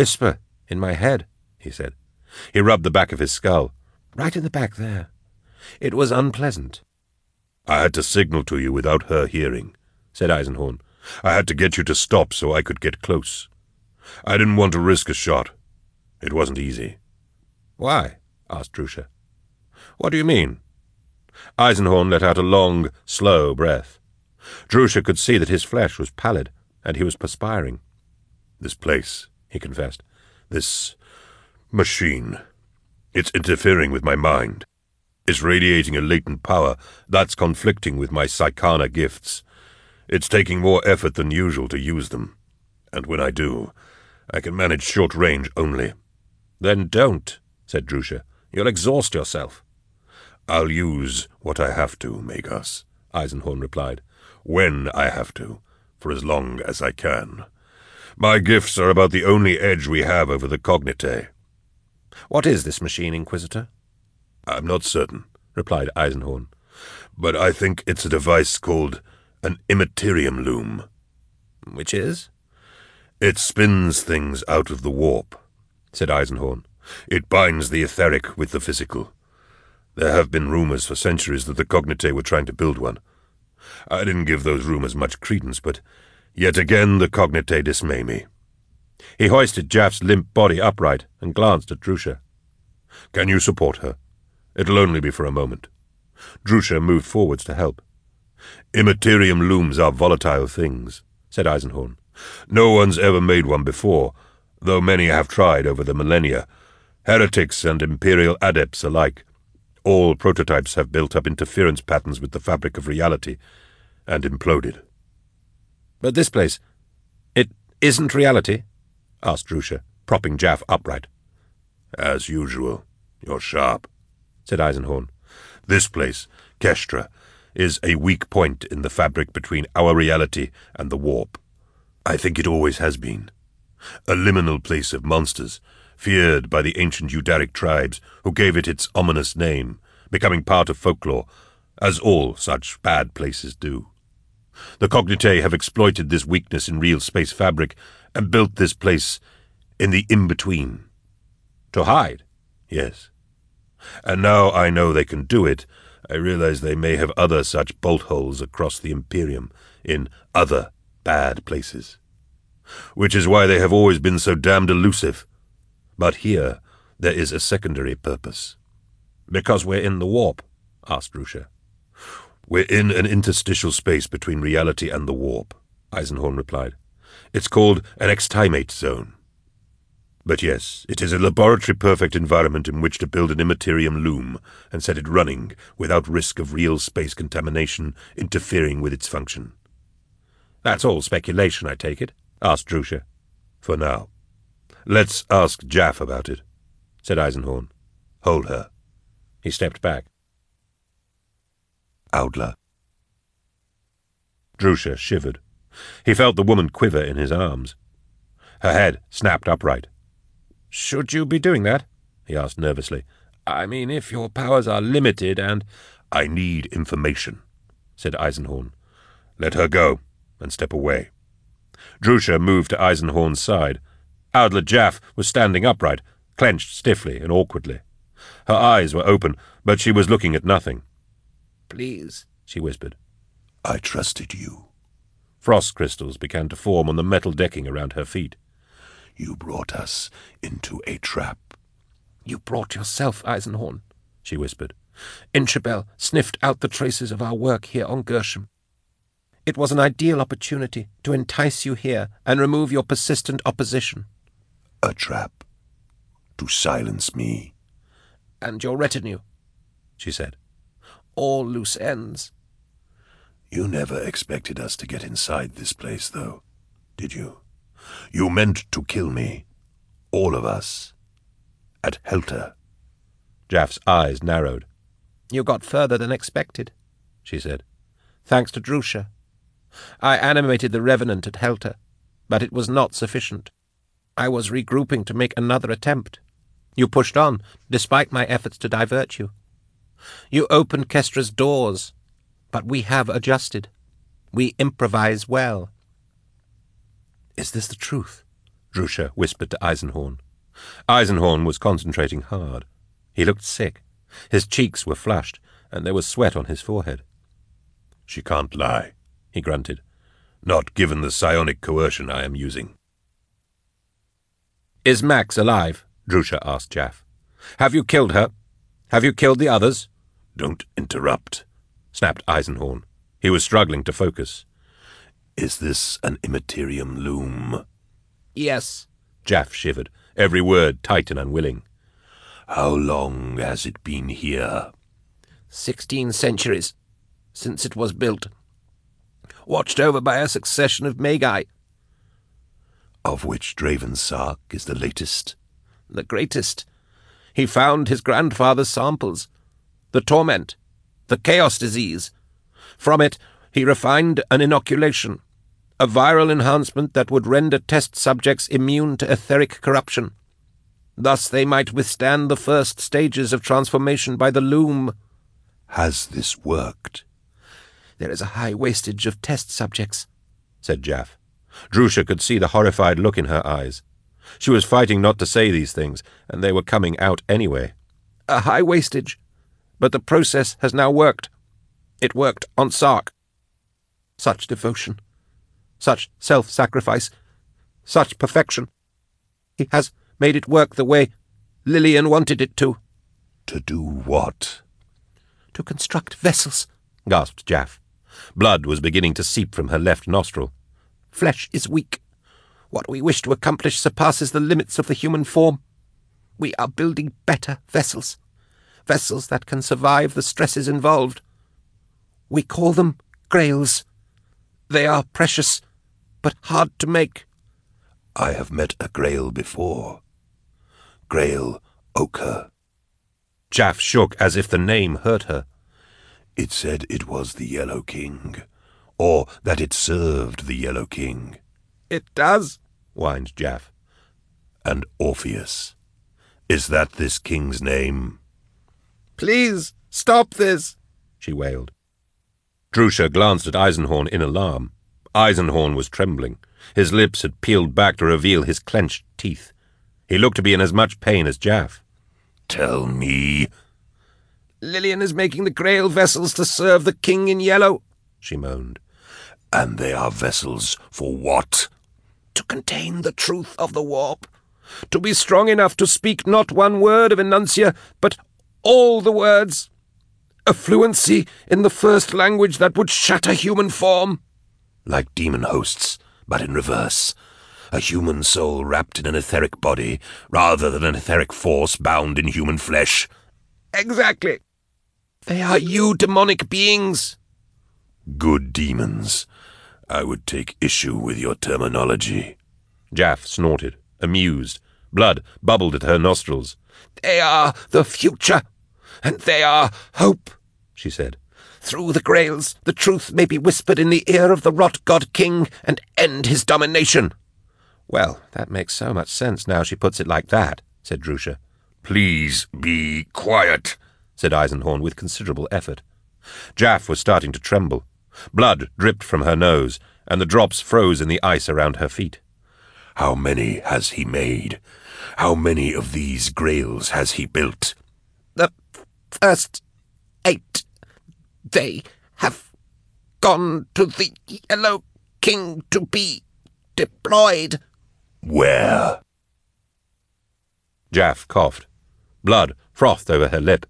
Ispa, in my head, he said. He rubbed the back of his skull. Right in the back there. It was unpleasant. I had to signal to you without her hearing, said Eisenhorn. I had to get you to stop so I could get close. I didn't want to risk a shot. It wasn't easy. Why? asked Drusha. What do you mean? Eisenhorn let out a long, slow breath. Drusha could see that his flesh was pallid, and he was perspiring. This place, he confessed. This machine. It's interfering with my mind. It's radiating a latent power that's conflicting with my psykana gifts. It's taking more effort than usual to use them. And when I do, I can manage short range only. Then don't, said Drusha. You'll exhaust yourself. I'll use what I have to, Magos, Eisenhorn replied. When I have to, for as long as I can. My gifts are about the only edge we have over the cognitae. What is this machine, Inquisitor? I'm not certain, replied Eisenhorn, but I think it's a device called an immaterium loom. Which is? It spins things out of the warp, said Eisenhorn. It binds the etheric with the physical. There have been rumors for centuries that the Cognitae were trying to build one. I didn't give those rumors much credence, but yet again the Cognitae dismay me. He hoisted Jaff's limp body upright and glanced at Drusha. Can you support her? It'll only be for a moment. Drusha moved forwards to help. Immaterium looms are volatile things, said Eisenhorn. No one's ever made one before, though many have tried over the millennia. Heretics and imperial adepts alike. All prototypes have built up interference patterns with the fabric of reality and imploded. But this place, it isn't reality? asked Drusha, propping Jaff upright. As usual, you're sharp, said Eisenhorn. This place, Kestra, is a weak point in the fabric between our reality and the warp. I think it always has been. A liminal place of monsters, feared by the ancient Eudaric tribes who gave it its ominous name, becoming part of folklore, as all such bad places do. The Cognitae have exploited this weakness in real space fabric and built this place in the in-between. To hide? Yes. And now I know they can do it, I realize they may have other such bolt holes across the Imperium, in other bad places. Which is why they have always been so damned elusive. But here there is a secondary purpose. Because we're in the warp? asked Drusha. We're in an interstitial space between reality and the warp, Eisenhorn replied. It's called an extimate zone. But yes, it is a laboratory-perfect environment in which to build an immaterium loom and set it running without risk of real space contamination interfering with its function. That's all speculation, I take it? asked Drusha. For now. Let's ask Jaff about it, said Eisenhorn. Hold her. He stepped back. Audla. Drusha shivered. He felt the woman quiver in his arms. Her head snapped upright. Should you be doing that? he asked nervously. I mean, if your powers are limited and... I need information, said Eisenhorn. Let her go and step away. Drusha moved to Eisenhorn's side. Audla Jaff was standing upright, clenched stiffly and awkwardly. Her eyes were open, but she was looking at nothing. Please, she whispered. I trusted you. Frost crystals began to form on the metal decking around her feet. You brought us into a trap. You brought yourself, Eisenhorn, she whispered. Inchabel sniffed out the traces of our work here on Gershom. It was an ideal opportunity to entice you here and remove your persistent opposition. A trap. To silence me. And your retinue, she said. All loose ends. You never expected us to get inside this place, though, did you? You meant to kill me. All of us. At Helter. Jaff's eyes narrowed. You got further than expected, she said. Thanks to Drusha. I animated the Revenant at Helter, but it was not sufficient. I was regrouping to make another attempt. You pushed on, despite my efforts to divert you. You opened Kestra's doors, but we have adjusted. We improvise well. Is this the truth? Drusha whispered to Eisenhorn. Eisenhorn was concentrating hard. He looked sick. His cheeks were flushed, and there was sweat on his forehead. She can't lie, he grunted. Not given the psionic coercion I am using. Is Max alive? Drusha asked Jaff. Have you killed her? Have you killed the others? Don't interrupt, snapped Eisenhorn. He was struggling to focus. Is this an immaterium loom? Yes. Jaff shivered, every word tight and unwilling. How long has it been here? Sixteen centuries, since it was built. Watched over by a succession of Magi. Of which Draven Sark is the latest? The greatest. He found his grandfather's samples. The torment. The chaos disease. From it, he refined an inoculation. A viral enhancement that would render test subjects immune to etheric corruption. Thus they might withstand the first stages of transformation by the loom. Has this worked? There is a high wastage of test subjects, said Jaff. Drusha could see the horrified look in her eyes. She was fighting not to say these things, and they were coming out anyway. A high wastage. But the process has now worked. It worked on Sark. Such devotion. Such self-sacrifice. Such perfection. He has made it work the way Lilean wanted it to. To do what? To construct vessels, gasped Jaff. Blood was beginning to seep from her left nostril. Flesh is weak. What we wish to accomplish surpasses the limits of the human form. We are building better vessels, vessels that can survive the stresses involved. We call them grails. They are precious, but hard to make. I have met a grail before. Grail Ochre. Jaff shook as if the name hurt her. It said it was the Yellow King, or that it served the Yellow King. It does, whined Jaff. And Orpheus. Is that this king's name? Please, stop this, she wailed. Drusha glanced at Eisenhorn in alarm. Eisenhorn was trembling. His lips had peeled back to reveal his clenched teeth. He looked to be in as much pain as Jaff. Tell me. Lilean is making the Grail vessels to serve the King in Yellow, she moaned. And they are vessels for what? To contain the truth of the warp. To be strong enough to speak not one word of Enuncia, but all the words. A fluency in the first language that would shatter human form. Like demon hosts, but in reverse. A human soul wrapped in an etheric body, rather than an etheric force bound in human flesh. Exactly. They are eudaemonic beings. Good demons. I would take issue with your terminology. Jaff snorted, amused. Blood bubbled at her nostrils. They are the future, and they are hope, she said. Through the Grails, the truth may be whispered in the ear of the Rot God King and end his domination. Well, that makes so much sense now she puts it like that, said Drusha. Please be quiet, said Eisenhorn with considerable effort. Jaff was starting to tremble. Blood dripped from her nose, and the drops froze in the ice around her feet. How many has he made? How many of these grails has he built? The first eight. They have gone to the Yellow King to be deployed. Where? Jaff coughed. Blood frothed over her lip.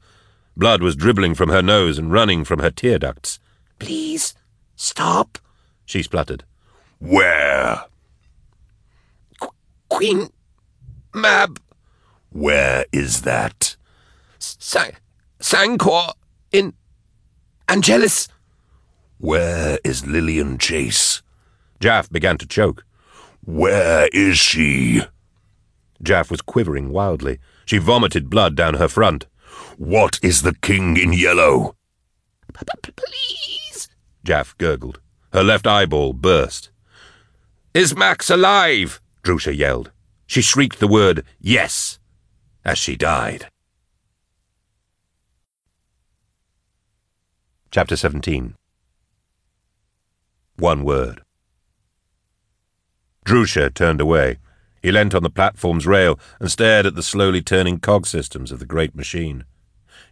Blood was dribbling from her nose and running from her tear ducts. Please, stop, she spluttered. Where? Qu- Queen Mab. Where is that? Sang- Sancour in Angelus. Where is Lilean Chase? Jaff began to choke. Where is she? Jaff was quivering wildly. She vomited blood down her front. What is the king in yellow? Please, Jaff gurgled. Her left eyeball burst. Is Max alive? Drusha yelled. She shrieked the word yes as she died. Chapter 17 One word. Drusha turned away. He leant on the platform's rail and stared at the slowly turning cog systems of the great machine.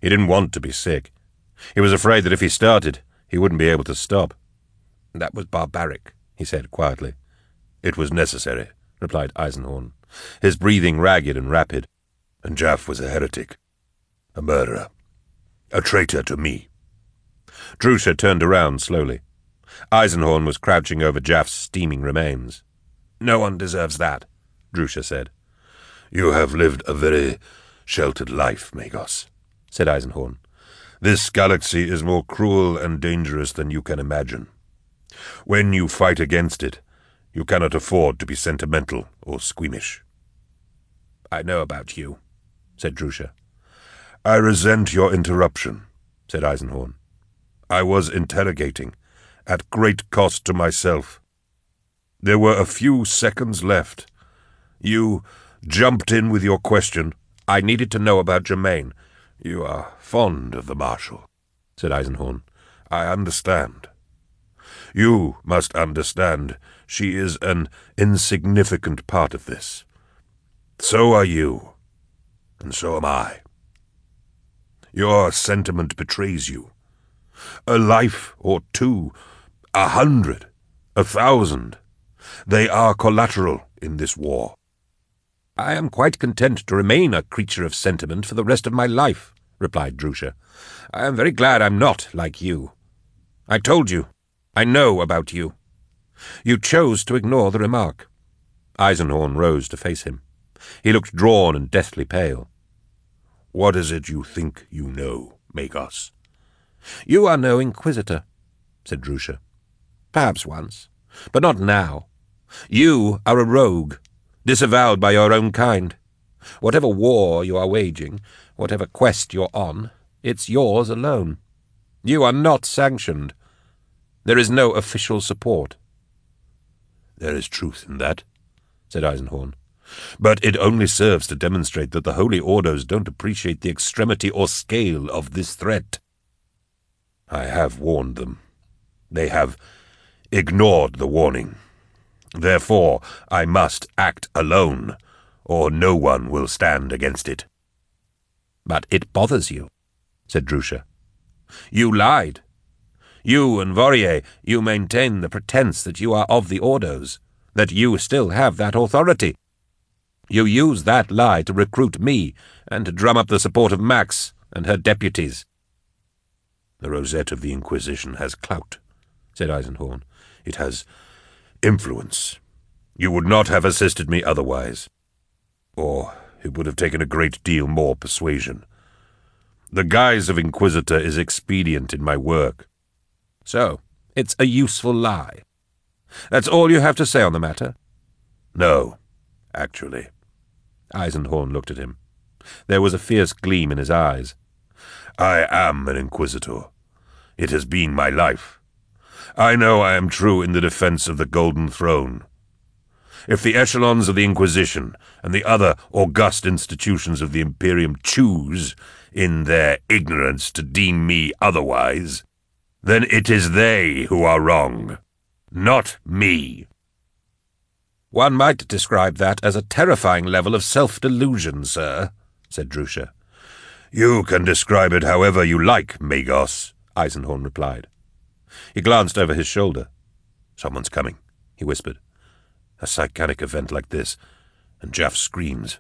He didn't want to be sick. He was afraid that if he started, he wouldn't be able to stop. That was barbaric, he said quietly. It was necessary, replied Eisenhorn, his breathing ragged and rapid. And Jaff was a heretic, a murderer, a traitor to me. Drusha turned around slowly. Eisenhorn was crouching over Jaff's steaming remains. No one deserves that, Drusha said. You have lived a very sheltered life, Magos, said Eisenhorn. This galaxy is more cruel and dangerous than you can imagine. When you fight against it, you cannot afford to be sentimental or squeamish. I know about you, said Drusha. I resent your interruption, said Eisenhorn. I was interrogating, at great cost to myself. There were a few seconds left. You jumped in with your question. I needed to know about Germaine. You are fond of the Marshal, said Eisenhorn. I understand. You must understand she is an insignificant part of this. So are you, and so am I. Your sentiment betrays you. A life or two, a hundred, a thousand, they are collateral in this war. I am quite content to remain a creature of sentiment for the rest of my life, replied Drusha. I am very glad I'm not like you. I told you. I know about you. You chose to ignore the remark. Eisenhorn rose to face him. He looked drawn and deathly pale. What is it you think you know, Magos? You are no inquisitor, said Drusha. Perhaps once, but not now. You are a rogue, disavowed by your own kind. Whatever war you are waging, whatever quest you're on, it's yours alone. You are not sanctioned. There is no official support. There is truth in that, said Eisenhorn. But it only serves to demonstrate that the Holy Orders don't appreciate the extremity or scale of this threat. I have warned them. They have ignored the warning. Therefore, I must act alone, or no one will stand against it. But it bothers you, said Drusha. You lied. You and Vorier, you maintain the pretense that you are of the Ordos, that you still have that authority. You use that lie to recruit me and to drum up the support of Max and her deputies. The rosette of the Inquisition has clout, said Eisenhorn. It has influence. You would not have assisted me otherwise. Or it would have taken a great deal more persuasion. The guise of Inquisitor is expedient in my work. So, it's a useful lie. That's all you have to say on the matter? No, actually. Eisenhorn looked at him. There was a fierce gleam in his eyes. I am an Inquisitor. It has been my life. I know I am true in the defense of the Golden Throne. If the echelons of the Inquisition and the other august institutions of the Imperium choose, in their ignorance, to deem me otherwise, then it is they who are wrong, not me. One might describe that as a terrifying level of self-delusion, sir, said Drusha. You can describe it however you like, Magos, Eisenhorn replied. He glanced over his shoulder. Someone's coming, he whispered. A psychic event like this, and Jaff's screams,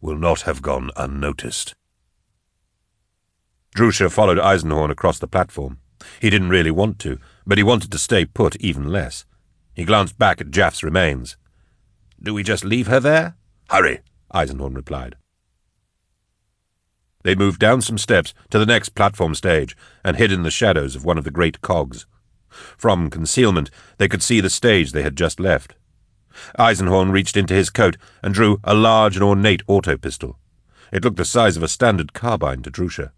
will not have gone unnoticed. Drusha followed Eisenhorn across the platform. He didn't really want to, but he wanted to stay put even less. He glanced back at Jaff's remains. Do we just leave her there? Hurry, Eisenhorn replied. They moved down some steps to the next platform stage and hid in the shadows of one of the great cogs. From concealment, they could see the stage they had just left. Eisenhorn reached into his coat and drew a large and ornate auto pistol. It looked the size of a standard carbine to Drusha.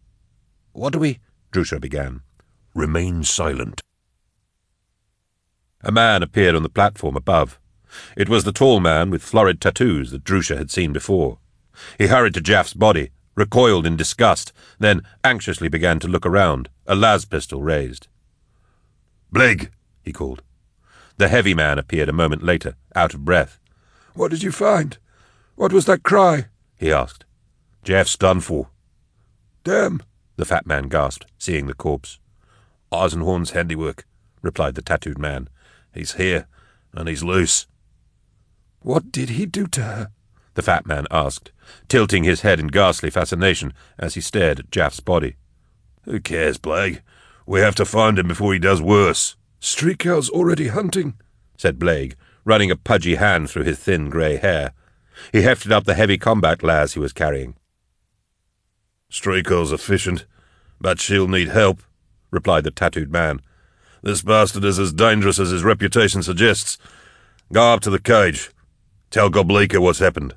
What do we... Drusha began. Remain silent. A man appeared on the platform above. It was the tall man with florid tattoos that Drusha had seen before. He hurried to Jaff's body, recoiled in disgust, then anxiously began to look around, a las pistol raised. Blig, he called. The heavy man appeared a moment later, out of breath. What did you find? What was that cry? he asked. Jeff's done for. Damn, the fat man gasped, seeing the corpse. Eisenhorn's handiwork, replied the tattooed man. He's here, and he's loose. What did he do to her? the fat man asked, tilting his head in ghastly fascination as he stared at Jaff's body. Who cares, Blake? We have to find him before he does worse. Streakel's already hunting, said Blake, running a pudgy hand through his thin grey hair. He hefted up the heavy combat las he was carrying. Streakel's efficient, but she'll need help, replied the tattooed man. This bastard is as dangerous as his reputation suggests. Go up to the cage. Tell Goblika what's happened.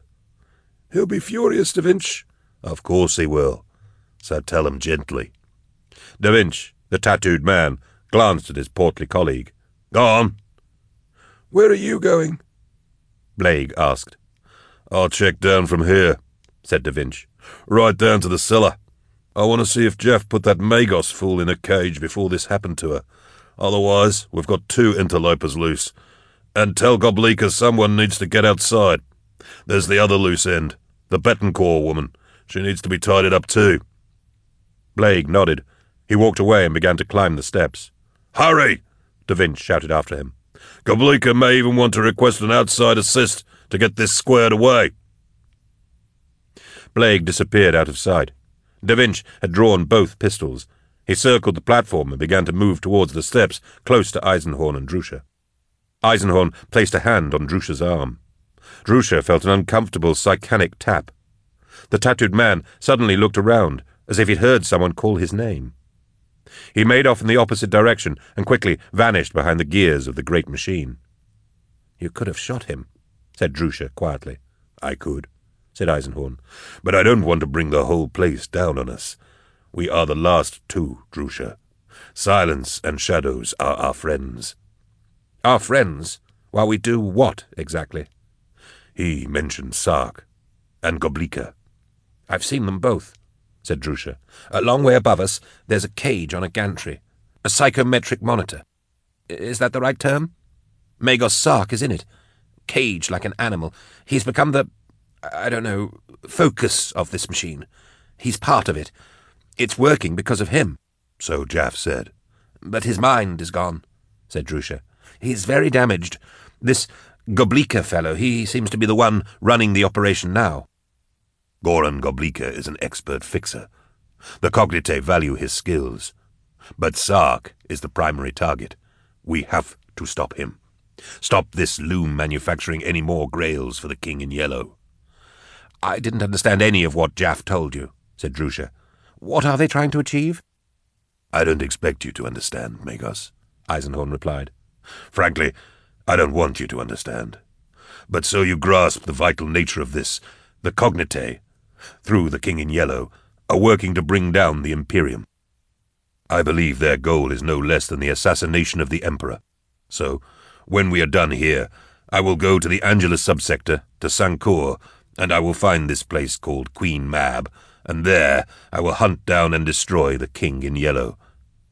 He'll be furious, Da Vinci. Of course he will. So tell him gently. Da Vinci, the tattooed man, glanced at his portly colleague. Go on. Where are you going? Blake asked. I'll check down from here, said Da Vinci. Right down to the cellar. I want to see if Jeff put that Magos fool in a cage before this happened to her. Otherwise, we've got two interlopers loose. And tell Goblika someone needs to get outside. There's the other loose end, the Betancore woman. She needs to be tidied up too. Blake nodded. He walked away and began to climb the steps. Hurry! Da Vinci shouted after him. Goblika may even want to request an outside assist to get this squared away. Blake disappeared out of sight. Da Vinci had drawn both pistols. He circled the platform and began to move towards the steps, close to Eisenhorn and Drusha. Eisenhorn placed a hand on Drusha's arm. Drusha felt an uncomfortable psykanic tap. The tattooed man suddenly looked around, as if he'd heard someone call his name. He made off in the opposite direction and quickly vanished behind the gears of the great machine. You could have shot him, said Drusha quietly. I could, said Eisenhorn, but I don't want to bring the whole place down on us. We are the last two, Drusha. Silence and shadows are our friends. Our friends? While we do what, exactly? He mentioned Sark and Goblika. I've seen them both, said Drusha. A long way above us, there's a cage on a gantry. A psychometric monitor. Is that the right term? Magos Sark is in it. Caged like an animal. He's become the, I don't know, focus of this machine. He's part of it. It's working because of him. So Jaff said. But his mind is gone, said Drusha. He's very damaged. This Goblika fellow, he seems to be the one running the operation now. Goran Goblika is an expert fixer. The Cognitae value his skills. But Sark is the primary target. We have to stop him. Stop this loom manufacturing any more grails for the King in Yellow. I didn't understand any of what Jaff told you, said Drusha. What are they trying to achieve? I don't expect you to understand, Magos, Eisenhorn replied. Frankly, I don't want you to understand. But so you grasp the vital nature of this, the Cognitae, through the King in Yellow, are working to bring down the Imperium. I believe their goal is no less than the assassination of the Emperor. So, when we are done here, I will go to the Angelus subsector, to Sancour, and I will find this place called Queen Mab, and there I will hunt down and destroy the King in Yellow.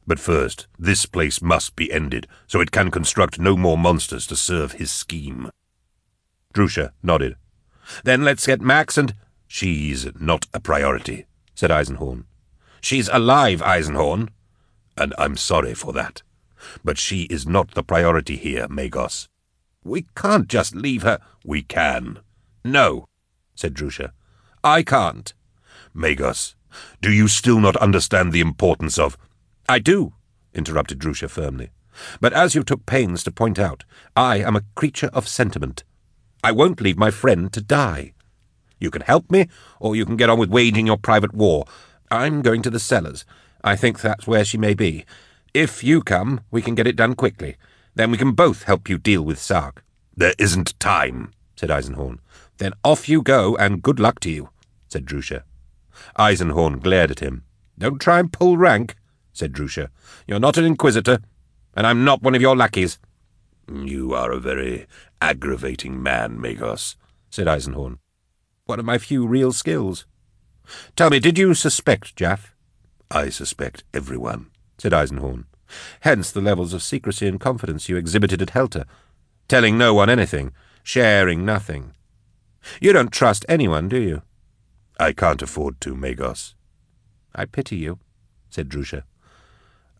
But first, this place must be ended, so it can construct no more monsters to serve his scheme. Drusha nodded. Then let's get Max and... She's not a priority, said Eisenhorn. She's alive, Eisenhorn. And I'm sorry for that. But she is not the priority here, Magos. We can't just leave her. We can. No, said Drusha. I can't. Magos, do you still not understand the importance of... I do, interrupted Drusha firmly. But as you took pains to point out, I am a creature of sentiment. I won't leave my friend to die. You can help me, or you can get on with waging your private war. I'm going to the cellars. I think that's where she may be. If you come, we can get it done quickly. Then we can both help you deal with Sark. There isn't time, said Eisenhorn. Then off you go, and good luck to you, said Drusha. Eisenhorn glared at him. Don't try and pull rank, said Drusha. You're not an inquisitor, and I'm not one of your lackeys. You are a very aggravating man, Magos, said Eisenhorn. One of my few real skills. Tell me, did you suspect Jaff? I suspect everyone, said Eisenhorn. Hence the levels of secrecy and confidence you exhibited at Helter, telling no one anything, sharing nothing. You don't trust anyone, do you? I can't afford to, Magos. I pity you, said Drusha.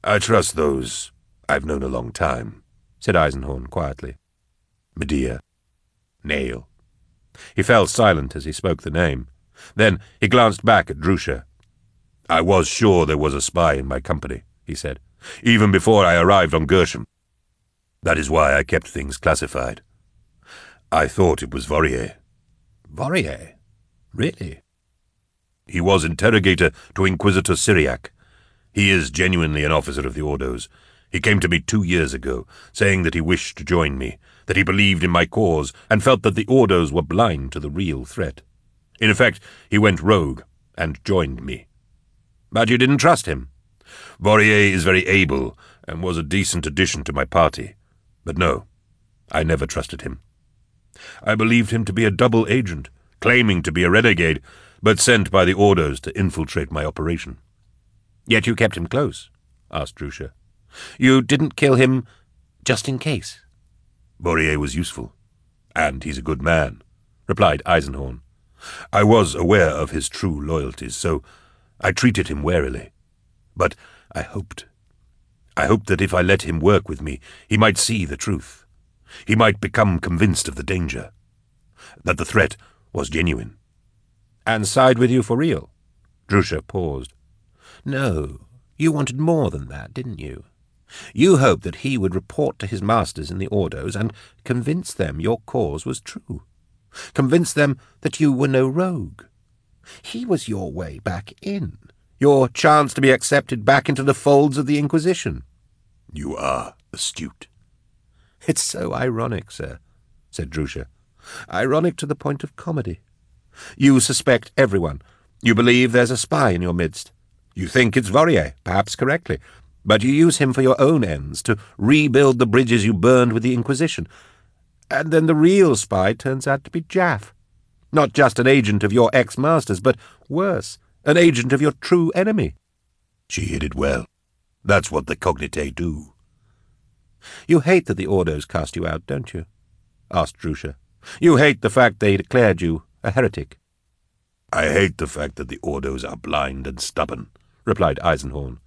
I trust those I've known a long time, said Eisenhorn quietly. Medea. Nayl. He fell silent as he spoke the name. Then he glanced back at Drusha. I was sure there was a spy in my company, he said, even before I arrived on Gershom. That is why I kept things classified. I thought it was Vorier. Vorier? Really? He was interrogator to Inquisitor Syriac. He is genuinely an officer of the Ordos. He came to me two years ago, saying that he wished to join me, that he believed in my cause, and felt that the Ordos were blind to the real threat. In effect, he went rogue and joined me. But you didn't trust him. Vorier is very able and was a decent addition to my party. But no, I never trusted him. I believed him to be a double agent, claiming to be a renegade, but sent by the orders to infiltrate my operation. Yet you kept him close, asked Drusha. You didn't kill him just in case. Vorier was useful, and he's a good man, replied Eisenhorn. I was aware of his true loyalties, so I treated him warily. But I hoped. I hoped that if I let him work with me, he might see the truth. He might become convinced of the danger. That the threat was genuine. And side with you for real? Drusha paused. No, you wanted more than that, didn't you? You hoped that he would report to his masters in the Ordos and convince them your cause was true. Convince them that you were no rogue. He was your way back in, your chance to be accepted back into the folds of the Inquisition. You are astute. It's so ironic, sir, said Drusha. Ironic to the point of comedy. You suspect everyone. You believe there's a spy in your midst. You think it's Vorier, perhaps correctly, but you use him for your own ends, to rebuild the bridges you burned with the Inquisition. And then the real spy turns out to be Jaff. Not just an agent of your ex-masters, but worse, an agent of your true enemy. She hit it well. That's what the Cognitae do. You hate that the Ordos cast you out, don't you? asked Drusha. You hate the fact they declared you a heretic. I hate the fact that the Ordos are blind and stubborn, replied Eisenhorn.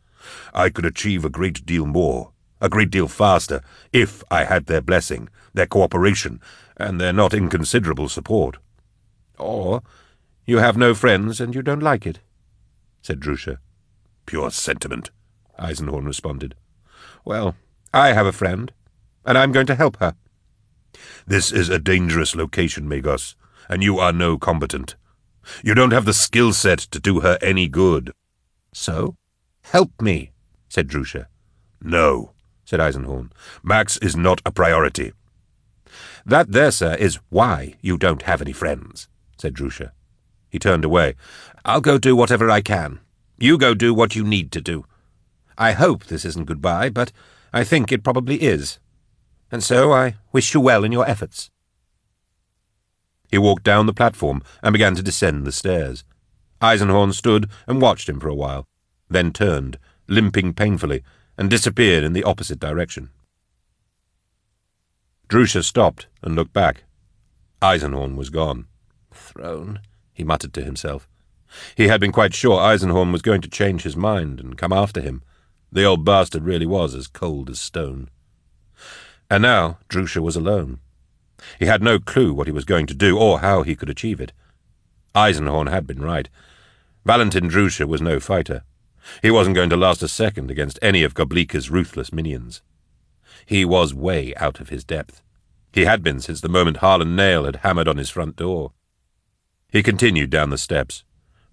I could achieve a great deal more, a great deal faster, if I had their blessing, their cooperation, and their not inconsiderable support. Or you have no friends and you don't like it, said Drusha. Pure sentiment, Eisenhorn responded. Well, I have a friend, and I'm going to help her. This is a dangerous location, Magos, and you are no combatant. You don't have the skill set to do her any good. So? Help me, said Drusha. No, said Eisenhorn. Max is not a priority. That there, sir, is why you don't have any friends, said Drusha. He turned away. I'll go do whatever I can. You go do what you need to do. I hope this isn't goodbye, but I think it probably is. And so I wish you well in your efforts. He walked down the platform and began to descend the stairs. Eisenhorn stood and watched him for a while, then turned, limping painfully, and disappeared in the opposite direction. Drusha stopped and looked back. Eisenhorn was gone. Throne, he muttered to himself. He had been quite sure Eisenhorn was going to change his mind and come after him. The old bastard really was as cold as stone. And now Drusha was alone. He had no clue what he was going to do or how he could achieve it. Eisenhorn had been right. Valentin Drusha was no fighter. He wasn't going to last a second against any of Goblika's ruthless minions. He was way out of his depth. He had been since the moment Harlon Nayl had hammered on his front door. He continued down the steps.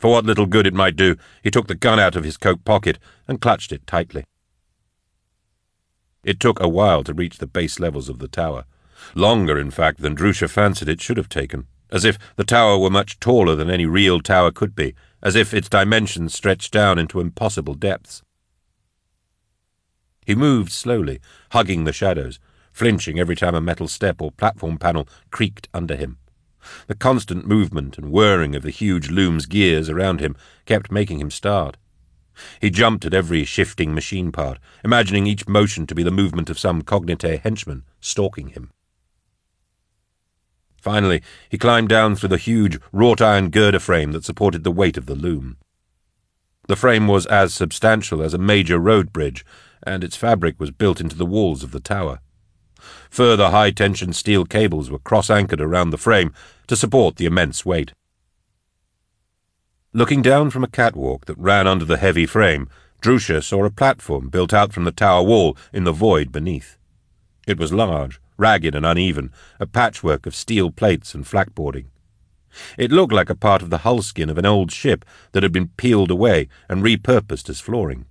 For what little good it might do, he took the gun out of his coat pocket and clutched it tightly. It took a while to reach the base levels of the tower. Longer, in fact, than Drusha fancied it should have taken, as if the tower were much taller than any real tower could be, as if its dimensions stretched down into impossible depths. He moved slowly, hugging the shadows, flinching every time a metal step or platform panel creaked under him. The constant movement and whirring of the huge loom's gears around him kept making him start. He jumped at every shifting machine part, imagining each motion to be the movement of some cognitae henchman stalking him. Finally, he climbed down through the huge wrought iron girder frame that supported the weight of the loom. The frame was as substantial as a major road bridge, and its fabric was built into the walls of the tower. Further high tension steel cables were cross anchored around the frame to support the immense weight. Looking down from a catwalk that ran under the heavy frame, Drusha saw a platform built out from the tower wall in the void beneath. It was large, ragged and uneven, a patchwork of steel plates and flakboarding. It looked like a part of the hull skin of an old ship that had been peeled away and repurposed as flooring.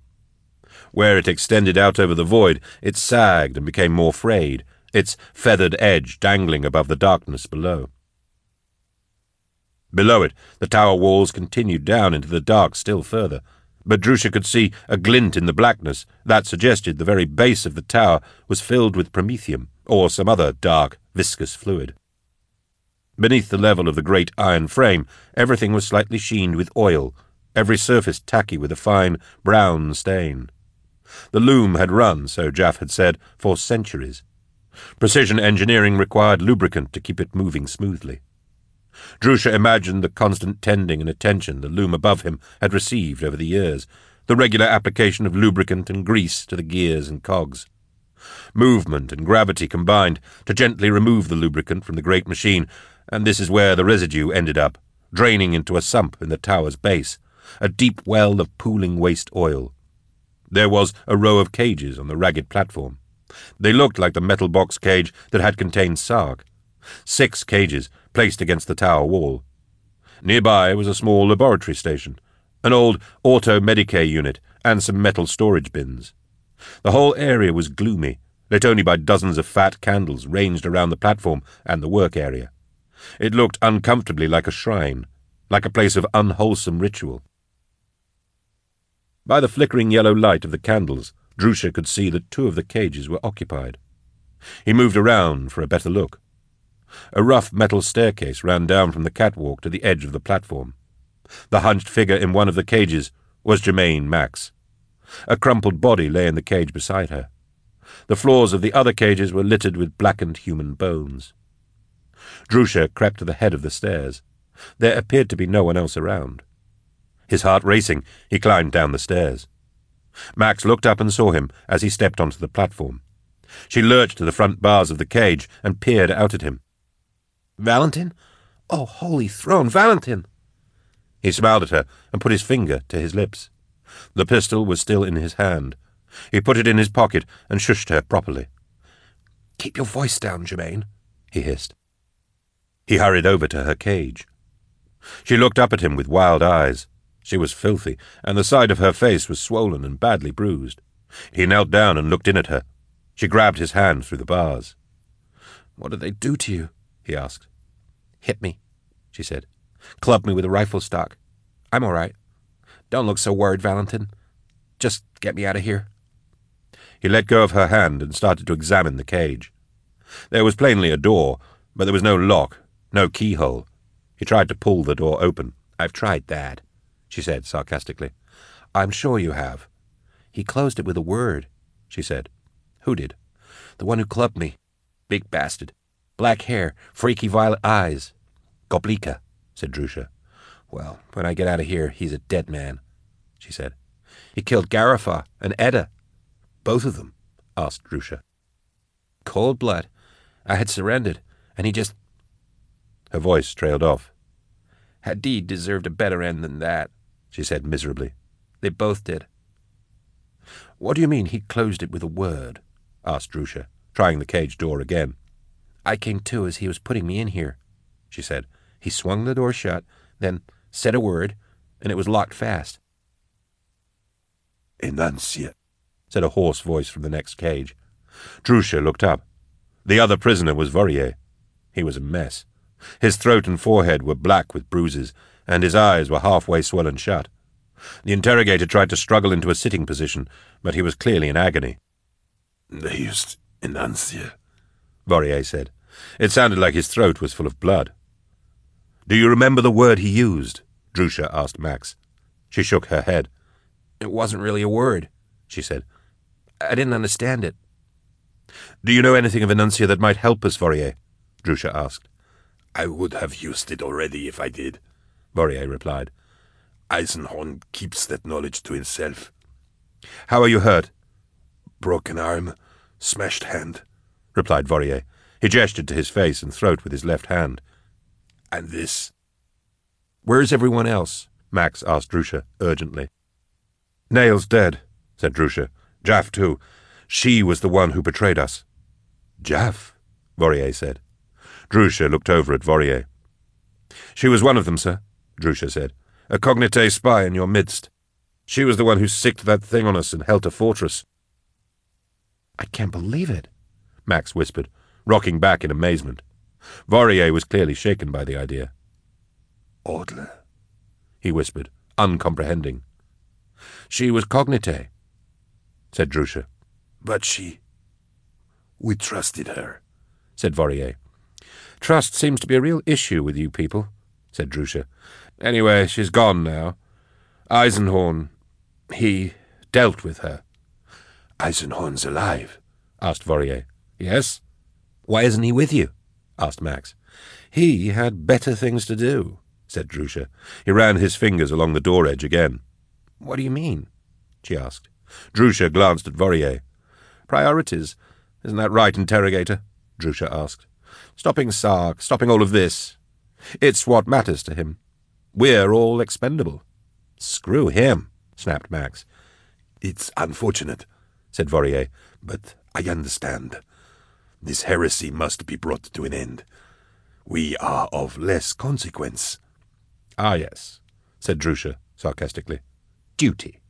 Where it extended out over the void, it sagged and became more frayed, its feathered edge dangling above the darkness below. Below it, the tower walls continued down into the dark still further, but Drusha could see a glint in the blackness that suggested the very base of the tower was filled with promethium, or some other dark, viscous fluid. Beneath the level of the great iron frame, everything was slightly sheened with oil, every surface tacky with a fine brown stain. The loom had run, so Jaff had said, for centuries. Precision engineering required lubricant to keep it moving smoothly. Drusha imagined the constant tending and attention the loom above him had received over the years, the regular application of lubricant and grease to the gears and cogs. Movement and gravity combined to gently remove the lubricant from the great machine, and this is where the residue ended up, draining into a sump in the tower's base, a deep well of pooling waste oil. There was a row of cages on the ragged platform. They looked like the metal box cage that had contained Sark. Six cages placed against the tower wall. Nearby was a small laboratory station, an old auto Medicae unit, and some metal storage bins. The whole area was gloomy, lit only by dozens of fat candles ranged around the platform and the work area. It looked uncomfortably like a shrine, like a place of unwholesome ritual. By the flickering yellow light of the candles, Drusha could see that two of the cages were occupied. He moved around for a better look. A rough metal staircase ran down from the catwalk to the edge of the platform. The hunched figure in one of the cages was Germaine Max. A crumpled body lay in the cage beside her. The floors of the other cages were littered with blackened human bones. Drusha crept to the head of the stairs. There appeared to be no one else around. His heart racing, he climbed down the stairs. Max looked up and saw him as he stepped onto the platform. She lurched to the front bars of the cage and peered out at him. Valentin? Oh, holy throne, Valentin! He smiled at her and put his finger to his lips. The pistol was still in his hand. He put it in his pocket and shushed her properly. Keep your voice down, Germaine, he hissed. He hurried over to her cage. She looked up at him with wild eyes. She was filthy, and the side of her face was swollen and badly bruised. He knelt down and looked in at her. She grabbed his hand through the bars. What did they do to you? he asked. Hit me, she said. Clubbed me with a rifle stock. I'm all right. Don't look so worried, Valentin. Just get me out of here. He let go of her hand and started to examine the cage. There was plainly a door, but there was no lock, no keyhole. He tried to pull the door open. I've tried that, she said sarcastically. I'm sure you have. He closed it with a word, she said. Who did? The one who clubbed me. Big bastard. Black hair, freaky violet eyes. Goblika, said Drusha. Well, when I get out of here, he's a dead man, she said. He killed Garafa and Edda. Both of them? asked Drusha. Cold blood. I had surrendered, and he just... Her voice trailed off. Hadid deserved a better end than that, she said miserably. They both did. What do you mean he closed it with a word? asked Drusha, trying the cage door again. I came to as he was putting me in here, she said. He swung the door shut, then said a word, and it was locked fast. Enunciate, said a hoarse voice from the next cage. Drusha looked up. The other prisoner was Vorier. He was a mess. His throat and forehead were black with bruises, and his eyes were halfway swollen shut. The interrogator tried to struggle into a sitting position, but he was clearly in agony. They used Vorier said. It sounded like his throat was full of blood. Do you remember the word he used? Drusha asked Max. She shook her head. It wasn't really a word, she said. I didn't understand it. Do you know anything of Enuncia that might help us, Vorier? Drusha asked. I would have used it already if I did, Vorier replied. Eisenhorn keeps that knowledge to himself. How are you hurt? Broken arm, smashed hand, replied Vorier. He gestured to his face and throat with his left hand. And this. Where's everyone else? Max asked Drusha urgently. Nayl's dead, said Drusha. Jaff, too. She was the one who betrayed us. Jaff? Vorier said. Drusha looked over at Vorier. She was one of them, sir, Drusha said. A Cognitae spy in your midst. She was the one who sicked that thing on us and held Helter Fortress. I can't believe it, Max whispered, rocking back in amazement. Vorier was clearly shaken by the idea. Adler, he whispered, uncomprehending. She was Cognitae, said Drusha. But she... We trusted her, said Vorier. Trust seems to be a real issue with you people, said Drusha. Anyway, she's gone now. Eisenhorn, he dealt with her. Eisenhorn's alive, asked Vorier. Yes? Why isn't he with you? asked Max. He had better things to do, said Drusha. He ran his fingers along the door edge again. What do you mean? she asked. Drusha glanced at Vorier. Priorities. Isn't that right, interrogator? Drusha asked. Stopping Sark, stopping all of this. It's what matters to him. We're all expendable. Screw him, snapped Max. It's unfortunate, said Vorier, but I understand. This heresy must be brought to an end. We are of less consequence. Ah, yes, said Drusha sarcastically. Duty.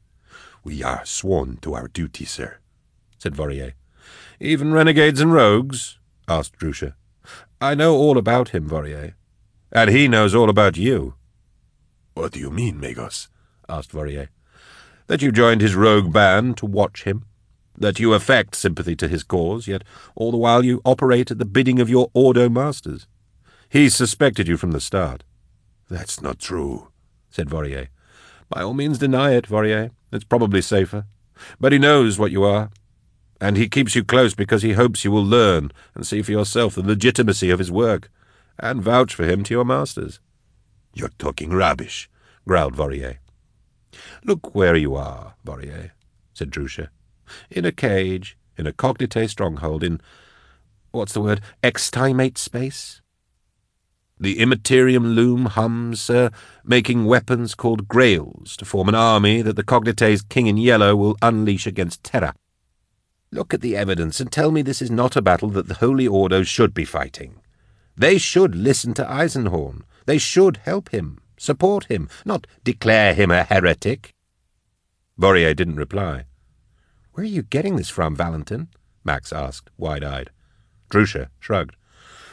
We are sworn to our duty, sir, said Vorier. Even renegades and rogues? asked Drusha. I know all about him, Vorier. And he knows all about you. What do you mean, Magos? asked Vorier. That you joined his rogue band to watch him. That you affect sympathy to his cause, yet all the while you operate at the bidding of your Ordo masters. He suspected you from the start. That's not true, said Vorier. By all means deny it, Vorier. It's probably safer. But he knows what you are, and he keeps you close because he hopes you will learn and see for yourself the legitimacy of his work, and vouch for him to your masters. You're talking rubbish, growled Vorier. Look where you are, Vorier, said Drusha. In a cage, in a Cognitae stronghold, in, what's the word, extimate space? The immaterium loom hums, sir, making weapons called grails to form an army that the Cognitae's king in yellow will unleash against Terra. Look at the evidence and tell me this is not a battle that the Holy Ordo should be fighting. They should listen to Eisenhorn. They should help him, support him, not declare him a heretic. Vorier didn't reply. Where are you getting this from, Valentin? Max asked, wide-eyed. Drusha shrugged.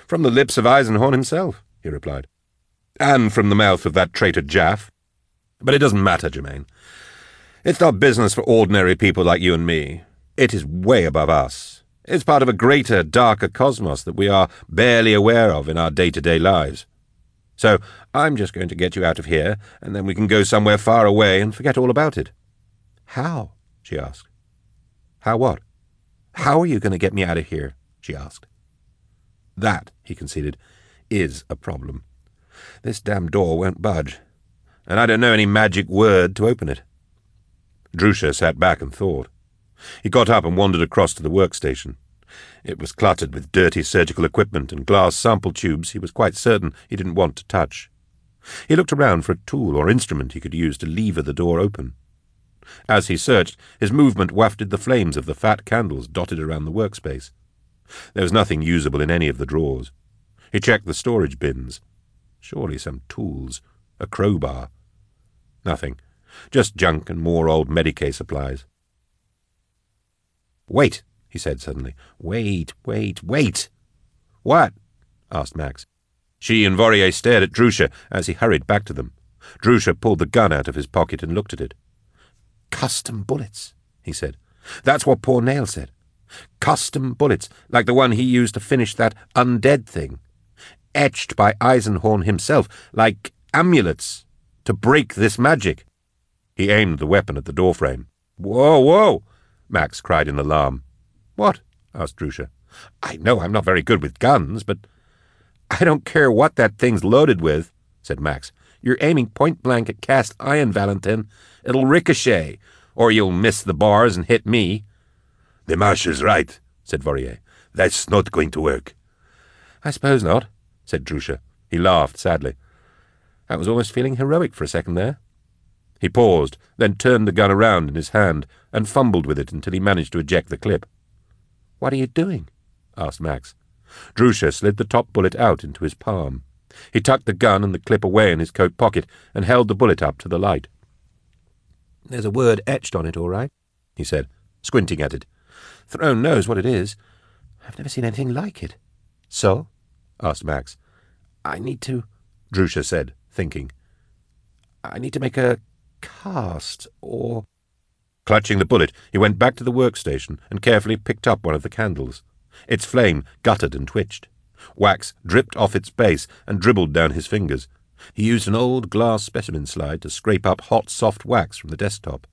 From the lips of Eisenhorn himself, he replied. And from the mouth of that traitor Jaff. But it doesn't matter, Germain. It's not business for ordinary people like you and me. It is way above us. It's part of a greater, darker cosmos that we are barely aware of in our day-to-day lives. So I'm just going to get you out of here, and then we can go somewhere far away and forget all about it. How? she asked. How what? How are you going to get me out of here? she asked. That, he conceded, is a problem. This damn door won't budge, and I don't know any magic word to open it. Drusha sat back and thought. He got up and wandered across to the workstation. It was cluttered with dirty surgical equipment and glass sample tubes he was quite certain he didn't want to touch. He looked around for a tool or instrument he could use to lever the door open. As he searched, his movement wafted the flames of the fat candles dotted around the workspace. There was nothing usable in any of the drawers. He checked the storage bins. Surely some tools. A crowbar. Nothing. Just junk and more old Medicae supplies. Wait, he said suddenly. Wait, wait, wait. What? asked Max. She and Vorier stared at Drusha as he hurried back to them. Drusha pulled the gun out of his pocket and looked at it. Custom bullets, he said. That's what poor Nayl said. Custom bullets, like the one he used to finish that undead thing. Etched by Eisenhorn himself, like amulets, to break this magic. He aimed the weapon at the doorframe. Whoa, whoa! Max cried in alarm. What? asked Drusha. I know I'm not very good with guns, but... I don't care what that thing's loaded with, said Max. You're aiming point blank at cast iron, Valentin. It'll ricochet, or you'll miss the bars and hit me. The Marshal's right, said Vorier. That's not going to work. I suppose not, said Drusha. He laughed sadly. I was almost feeling heroic for a second there. He paused, then turned the gun around in his hand and fumbled with it until he managed to eject the clip. What are you doing? asked Max. Drusha slid the top bullet out into his palm. He tucked the gun and the clip away in his coat pocket and held the bullet up to the light. There's a word etched on it, all right, he said, squinting at it. Throne knows what it is. I've never seen anything like it. So? asked Max. I need to, Drusha said, thinking. I need to make a cast, or... Clutching the bullet, he went back to the workstation and carefully picked up one of the candles. Its flame guttered and twitched. Wax dripped off its base and dribbled down his fingers. He used an old glass specimen slide to scrape up hot, soft wax from the desktop.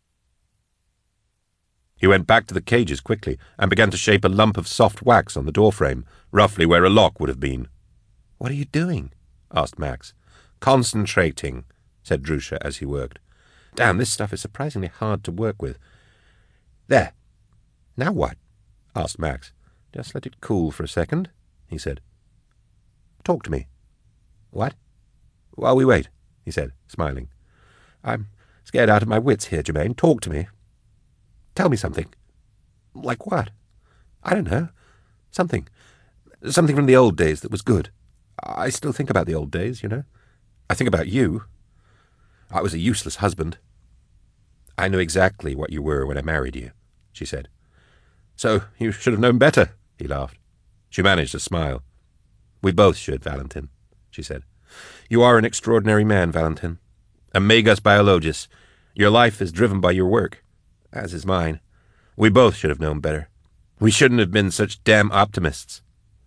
He went back to the cages quickly and began to shape a lump of soft wax on the doorframe, roughly where a lock would have been. What are you doing? asked Max. Concentrating, said Drusha as he worked. Damn, this stuff is surprisingly hard to work with. There. Now what? asked Max. Just let it cool for a second, he said. Talk to me. What? While we wait, he said, smiling. I'm scared out of my wits here, Germaine. Talk to me. Tell me something. Like what? I don't know. Something. Something from the old days that was good. I still think about the old days, you know. I think about you. I was a useless husband. I knew exactly what you were when I married you, she said. So you should have known better, he laughed. She managed a smile. We both should, Valentin, she said. You are an extraordinary man, Valentin. A Magos biologist. Your life is driven by your work, as is mine. We both should have known better. We shouldn't have been such damn optimists.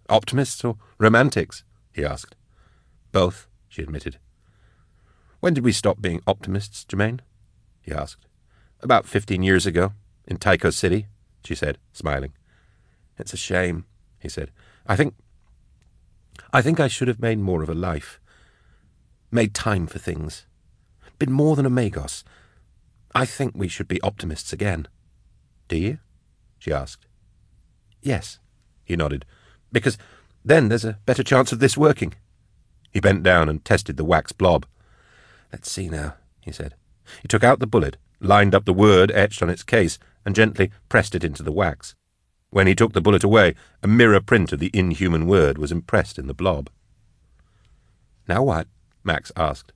Optimists or romantics? he asked. Both, she admitted. When did we stop being optimists, Germaine? he asked. About fifteen years ago, in Tycho City, she said, smiling. It's a shame, he said. I think. I think I should have made more of a life. Made time for things. Been more than a Magos. I think we should be optimists again. Do you? she asked. Yes, he nodded, because then there's a better chance of this working. He bent down and tested the wax blob. Let's see now, he said. He took out the bullet, lined up the word etched on its case, and gently pressed it into the wax. When he took the bullet away, a mirror print of the inhuman word was impressed in the blob. Now what? Max asked.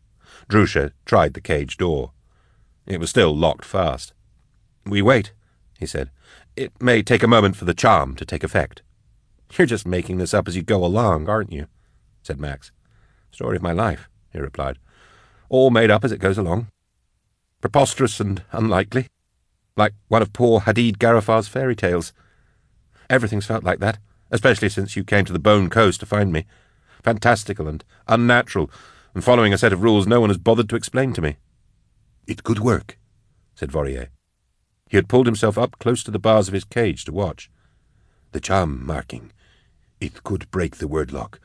Drusha tried the cage door. It was still locked fast. We wait, he said. It may take a moment for the charm to take effect. You're just making this up as you go along, aren't you? said Max. Story of my life, he replied. All made up as it goes along. Preposterous and unlikely. Like one of poor Hadid Garafar's fairy tales. Everything's felt like that, especially since you came to the Bone Coast to find me. Fantastical and unnatural, and following a set of rules no one has bothered to explain to me. It could work, said Vorier. He had pulled himself up close to the bars of his cage to watch. The charm marking. It could break the word lock.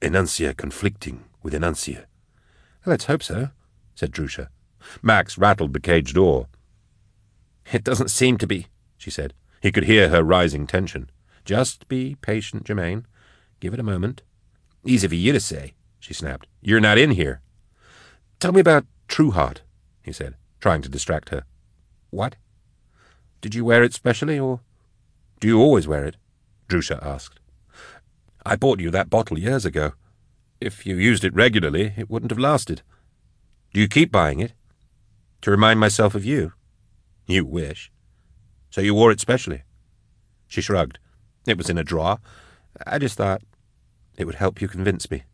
Enuncia conflicting with enuncia. Let's hope so, said Drusha. Max rattled the cage door. It doesn't seem to be, she said. He could hear her rising tension. Just be patient, Germaine. Give it a moment. Easy for you to say, she snapped. You're not in here. Tell me about Trueheart, he said, trying to distract her. What? Did you wear it specially, or do you always wear it? Drusha asked. I bought you that bottle years ago. If you used it regularly, it wouldn't have lasted. Do you keep buying it? To remind myself of you? You wish. So you wore it specially? She shrugged. It was in a drawer. I just thought it would help you convince me,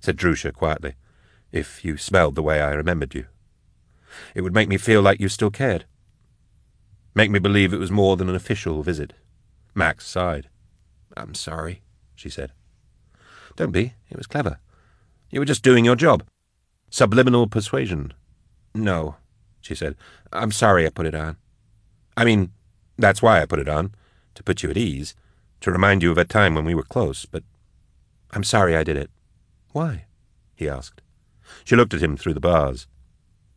said Drusha quietly, if you smelled the way I remembered you. It would make me feel like you still cared. Make me believe it was more than an official visit. Max sighed. I'm sorry, she said. Don't be. It was clever. You were just doing your job. Subliminal persuasion. No, she said. I'm sorry I put it on. I mean, that's why I put it on, to put you at ease, to remind you of a time when we were close, but I'm sorry I did it. Why? he asked. She looked at him through the bars.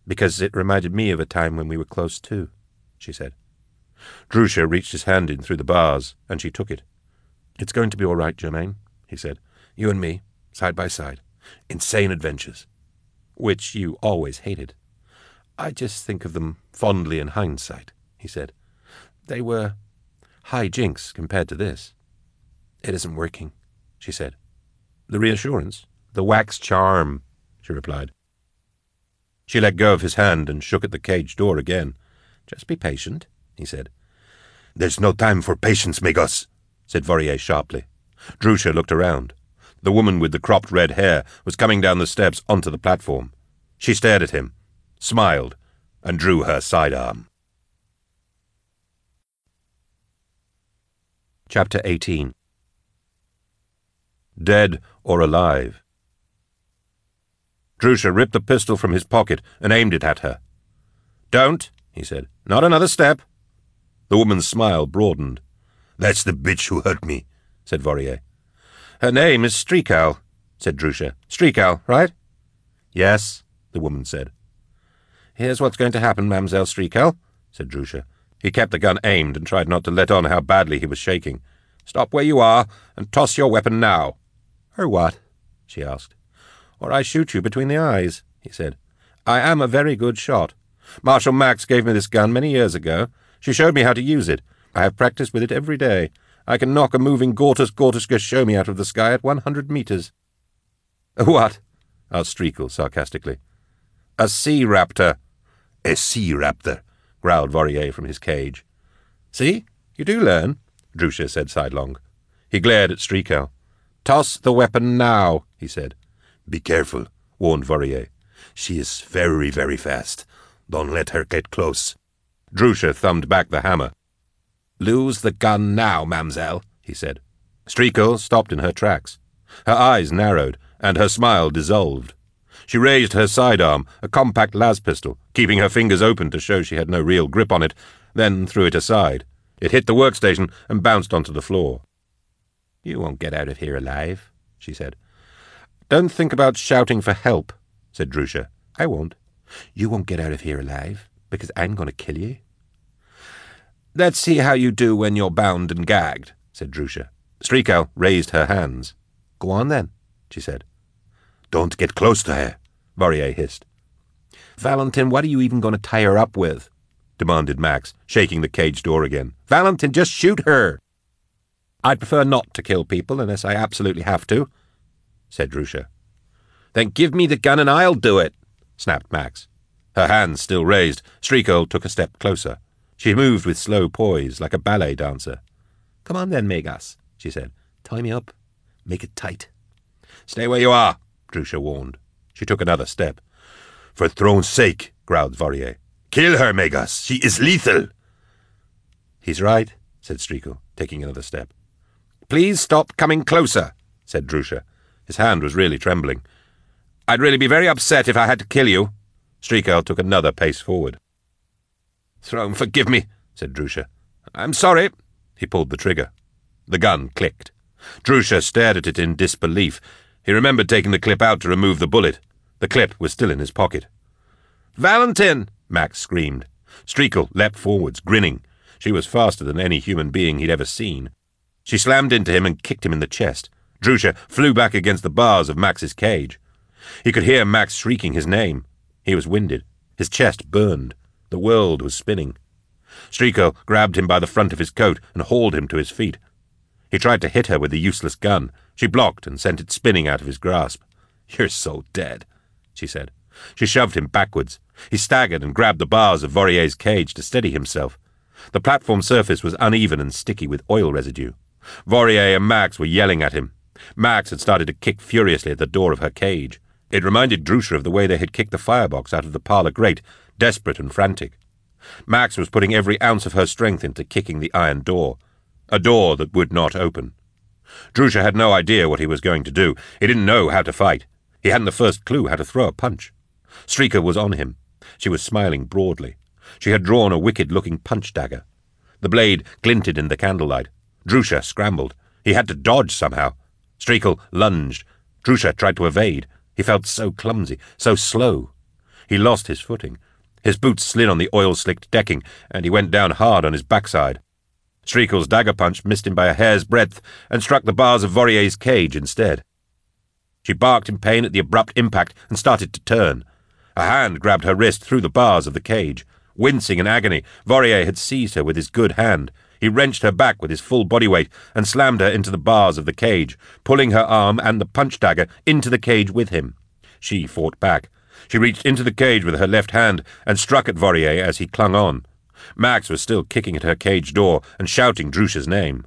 Because it reminded me of a time when we were close too, she said. Drusha reached his hand in through the bars, and she took it. It's going to be all right, Germaine, he said. You and me, side by side. Insane adventures. Which you always hated. I just think of them fondly in hindsight, he said. They were high jinks compared to this. It isn't working, she said. The reassurance? The wax charm, she replied. She let go of his hand and shook at the cage door again. Just be patient, he said. There's no time for patience, Magos, said Vorier sharply. Drusha looked around. The woman with the cropped red hair was coming down the steps onto the platform. She stared at him, smiled, and drew her sidearm. Chapter 18 Dead or Alive Drusha ripped the pistol from his pocket and aimed it at her. Don't, he said. Not another step. The woman's smile broadened. That's the bitch who hurt me, said Vorier. Her name is Streakow, said Drusha. Streakow, right? Yes, the woman said. Here's what's going to happen, Mamselle Streakow, said Drusha. He kept the gun aimed and tried not to let on how badly he was shaking. Stop where you are and toss your weapon now. Or what? she asked or I shoot you between the eyes, he said. I am a very good shot. Marshal Max gave me this gun many years ago. She showed me how to use it. I have practiced with it every day. I can knock a moving Gortus Gortus Gershoni out of the sky at one hundred metres. What? asked Streacle sarcastically. A sea raptor. A sea raptor, growled Vorier from his cage. See? You do learn, Drusha said sidelong. He glared at Streacle. Toss the weapon now, he said. Be careful, warned Vorier. She is very, very fast. Don't let her get close. Drusha thumbed back the hammer. Lose the gun now, mamselle, he said. Streacle stopped in her tracks. Her eyes narrowed, and her smile dissolved. She raised her sidearm, a compact las pistol, keeping her fingers open to show she had no real grip on it, then threw it aside. It hit the workstation and bounced onto the floor. You won't get out of here alive, she said. Don't think about shouting for help, said Drusha. I won't. You won't get out of here alive, because I'm going to kill you. Let's see how you do when you're bound and gagged, said Drusha. Streakow raised her hands. Go on, then, she said. Don't get close to her, Vorier hissed. Valentin, what are you even going to tie her up with? demanded Max, shaking the cage door again. Valentin, just shoot her! I'd prefer not to kill people unless I absolutely have to, said Drusha. Then give me the gun and I'll do it, snapped Max. Her hands still raised, Streacle took a step closer. She moved with slow poise, like a ballet dancer. Come on then, Magos, she said. Tie me up. Make it tight. Stay where you are, Drusha warned. She took another step. For throne's sake, growled Vorier. Kill her, Magos. She is lethal. He's right, said Streacle, taking another step. Please stop coming closer, said Drusha. His hand was really trembling. I'd really be very upset if I had to kill you. Streakow took another pace forward. Throne, forgive me, said Drusha. I'm sorry. He pulled the trigger. The gun clicked. Drusha stared at it in disbelief. He remembered taking the clip out to remove the bullet. The clip was still in his pocket. Valentin! Max screamed. Streacle leapt forwards, grinning. She was faster than any human being he'd ever seen. She slammed into him and kicked him in the chest. Drusha flew back against the bars of Max's cage. He could hear Max shrieking his name. He was winded. His chest burned. The world was spinning. Streacle grabbed him by the front of his coat and hauled him to his feet. He tried to hit her with the useless gun. She blocked and sent it spinning out of his grasp. You're so dead, she said. She shoved him backwards. He staggered and grabbed the bars of Vorier's cage to steady himself. The platform surface was uneven and sticky with oil residue. Vorier and Max were yelling at him. Max had started to kick furiously at the door of her cage. It reminded Drusha of the way they had kicked the firebox out of the parlour grate, desperate and frantic. Max was putting every ounce of her strength into kicking the iron door, a door that would not open. Drusha had no idea what he was going to do. He didn't know how to fight. He hadn't the first clue how to throw a punch. Streacle was on him. She was smiling broadly. She had drawn a wicked-looking punch dagger. The blade glinted in the candlelight. Drusha scrambled. He had to dodge somehow. Streacle lunged. Drusha tried to evade. He felt so clumsy, so slow. He lost his footing. His boots slid on the oil-slicked decking, and he went down hard on his backside. Striekel's dagger punch missed him by a hair's breadth and struck the bars of Vorier's cage instead. She barked in pain at the abrupt impact and started to turn. A hand grabbed her wrist through the bars of the cage. Wincing in agony, Vorier had seized her with his good hand. He wrenched her back with his full body weight and slammed her into the bars of the cage, pulling her arm and the punch dagger into the cage with him. She fought back. She reached into the cage with her left hand and struck at Vorier as he clung on. Max was still kicking at her cage door and shouting Drusha's name.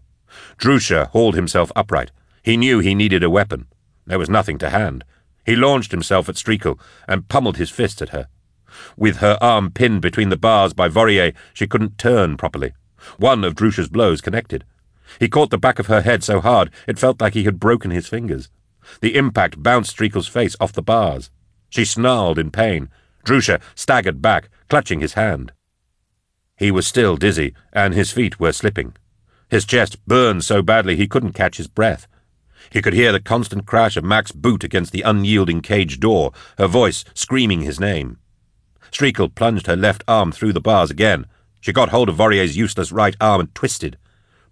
Drusha hauled himself upright. He knew he needed a weapon. There was nothing to hand. He launched himself at Striekel and pummeled his fist at her. With her arm pinned between the bars by Vorier, she couldn't turn properly. One of Drusha's blows connected. He caught the back of her head so hard it felt like he had broken his fingers. The impact bounced Striekel's face off the bars. She snarled in pain. Drusha staggered back, clutching his hand. He was still dizzy, and his feet were slipping. His chest burned so badly he couldn't catch his breath. He could hear the constant crash of Mac's boot against the unyielding cage door, her voice screaming his name. Striekel plunged her left arm through the bars again. She got hold of Vorier's useless right arm and twisted.